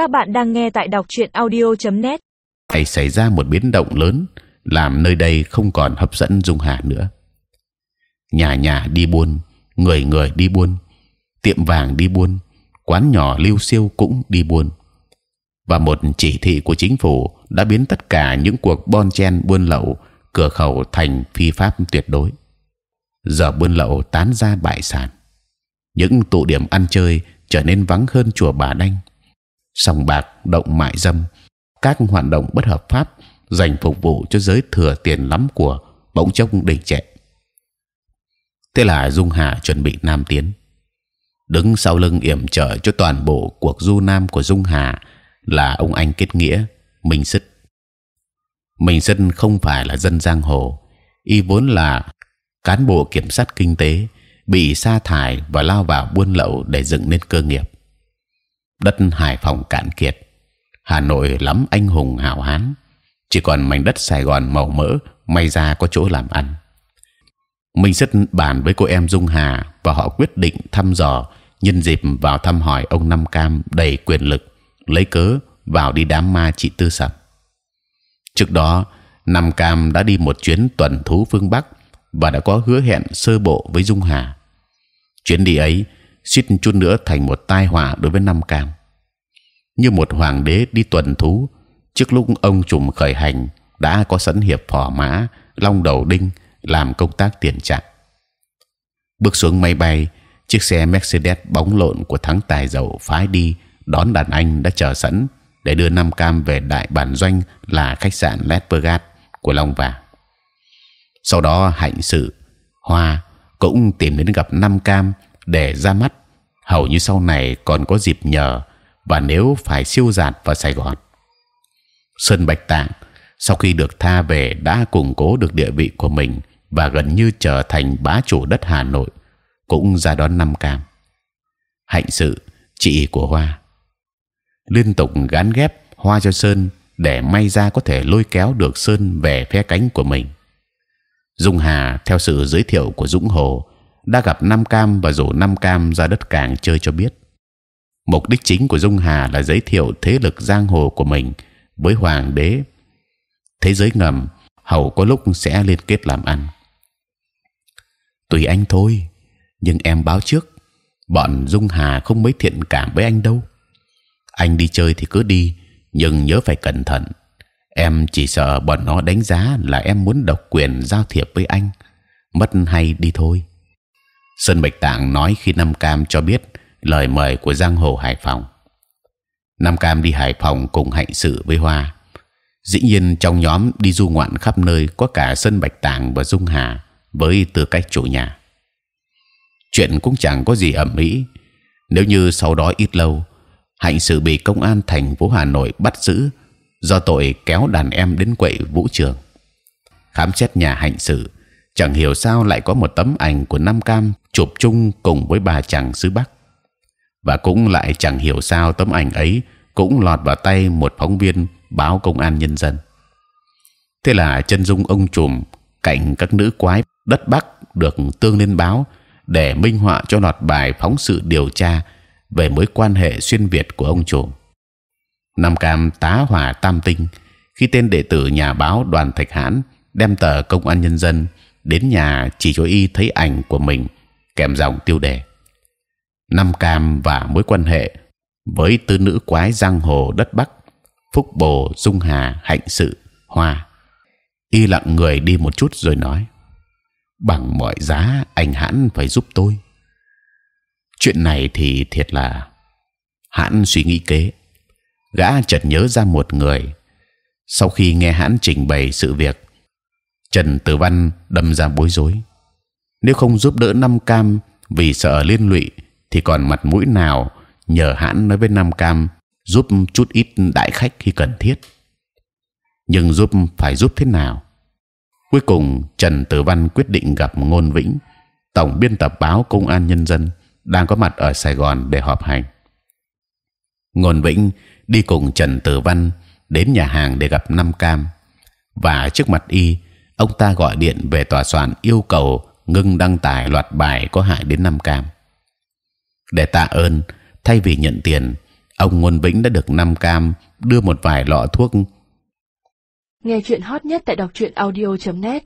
Các bạn đang nghe tại đọc truyện audio.net. Phải xảy ra một biến động lớn, làm nơi đây không còn hấp dẫn Dung Hà nữa. Nhà nhà đi buôn, người người đi buôn, tiệm vàng đi buôn, quán nhỏ lưu siêu cũng đi buôn. Và một chỉ thị của chính phủ đã biến tất cả những cuộc bon chen buôn lậu cửa khẩu thành phi pháp tuyệt đối. Giờ buôn lậu tán ra bại sản, những tụ điểm ăn chơi trở nên vắng hơn chùa Bà Đanh, sòng bạc, động mại dâm, các hoạt động bất hợp pháp dành phục vụ cho giới thừa tiền lắm của bỗng chốc đình trệ. Thế là Dung Hà chuẩn bị nam tiến, đứng sau lưng yểm trợ cho toàn bộ cuộc du nam của Dung Hà là ông anh kết nghĩa Minh Sứt. Minh Sứt không phải là dân giang hồ, y vốn là cán bộ kiểm sát kinh tế bị sa thải và lao vào buôn lậu để dựng nên cơ nghiệp. Đất Hải Phòng cạn kiệt, Hà Nội lắm anh hùng hào hán, chỉ còn mảnh đất Sài Gòn màu mỡ may ra có chỗ làm ăn. Minh rất bàn với cô em Dung Hà và họ quyết định thăm dò nhân dịp vào thăm hỏi ông Năm Cam đầy quyền lực lấy cớ vào đi đám ma chị Tư Sập. Trước đó Năm Cam đã đi một chuyến tuần thú phương Bắc và đã có hứa hẹn sơ bộ với Dung Hà. Chuyến đi ấy suýt chút nữa thành một tai họa đối với Năm Cam. Như một hoàng đế đi tuần thú, trước lúc ông trùm khởi hành đã có sẵn hiệp phò mã, long đầu đinh làm công tác tiền trạng. Bước xuống máy bay, chiếc xe Mercedes bóng lộn của thắng tài dầu phái đi đón đàn anh đã chờ sẵn để đưa Nam Cam về đại bản doanh là khách sạn Las của Long Vàng. Sau đó hạnh sự Hoa cũng tìm đến gặp Nam Cam để ra mắt. Hầu như sau này còn có dịp nhờ và nếu phải siêu giạt vào Sài Gòn. Sơn Bạch Tạng sau khi được tha về đã củng cố được địa vị của mình và gần như trở thành bá chủ đất Hà Nội, cũng ra đón năm Cam. Hạnh sự chị của Hoa liên tục gán ghép Hoa cho Sơn để may ra có thể lôi kéo được Sơn về phe cánh của mình. Dung Hà theo sự giới thiệu của Dũng Hồ đã gặp Nam Cam và rủ Nam Cam ra đất cảng chơi cho biết. Mục đích chính của Dung Hà là giới thiệu thế lực giang hồ của mình với Hoàng đế. Thế giới ngầm hầu có lúc sẽ liên kết làm ăn. Tùy anh thôi, nhưng em báo trước, bọn Dung Hà không mấy thiện cảm với anh đâu. Anh đi chơi thì cứ đi, nhưng nhớ phải cẩn thận. Em chỉ sợ bọn nó đánh giá là em muốn độc quyền giao thiệp với anh, mất hay đi thôi. Sơn Bạch Tạng nói khi Nam Cam cho biết lời mời của giang hồ Hải Phòng. Nam Cam đi Hải Phòng cùng hạnh sự với Hoa. Dĩ nhiên trong nhóm đi du ngoạn khắp nơi có cả Sơn Bạch Tạng và Dung Hà với tư cách chủ nhà. Chuyện cũng chẳng có gì ẩm mỹ. Nếu như sau đó ít lâu, hạnh sự bị công an thành phố Hà Nội bắt giữ do tội kéo đàn em đến quậy vũ trường. Khám xét nhà hạnh sự, chẳng hiểu sao lại có một tấm ảnh của Nam Cam chụp chung cùng với bà chàng xứ Bắc và cũng lại chẳng hiểu sao tấm ảnh ấy cũng lọt vào tay một phóng viên báo công an nhân dân. Thế là chân dung ông trùm cạnh các nữ quái đất Bắc được tương lên báo để minh họa cho lọt bài phóng sự điều tra về mối quan hệ xuyên việt của ông trùm. Nam Cam tá hỏa tam tinh khi tên đệ tử nhà báo đoàn Thạch Hãn đem tờ công an nhân dân đến nhà chỉ cho y thấy ảnh của mình, kèm dòng tiêu đề. Năm Cam và mối quan hệ với tứ nữ quái giang hồ đất Bắc, Phúc Bồ, Dung Hà, Hạnh Sự, Hoa. Y lặng người đi một chút rồi nói, bằng mọi giá anh hãn phải giúp tôi. Chuyện này thì thiệt là hãn suy nghĩ kế. Gã chợt nhớ ra một người. Sau khi nghe hãn trình bày sự việc trần tử văn đâm ra bối rối. Nếu không giúp đỡ Nam cam vì sợ liên lụy, thì còn mặt mũi nào nhờ hãn nói với Nam cam giúp chút ít đại khách khi cần thiết? Nhưng giúp phải giúp thế nào? Cuối cùng, trần tử văn quyết định gặp ngôn vĩnh, tổng biên tập báo công an nhân dân, đang có mặt ở sài gòn để họp hành. Ngôn vĩnh đi cùng trần tử văn đến nhà hàng để gặp Nam cam, và trước mặt y ông ta gọi điện về tòa soạn yêu cầu ngưng đăng tải loạt bài có hại đến Nam cam. Để tạ ơn, thay vì nhận tiền, ông ngôn vĩnh đã được Nam cam đưa một vài lọ thuốc. Nghe chuyện hot nhất tại đọc truyện audio.net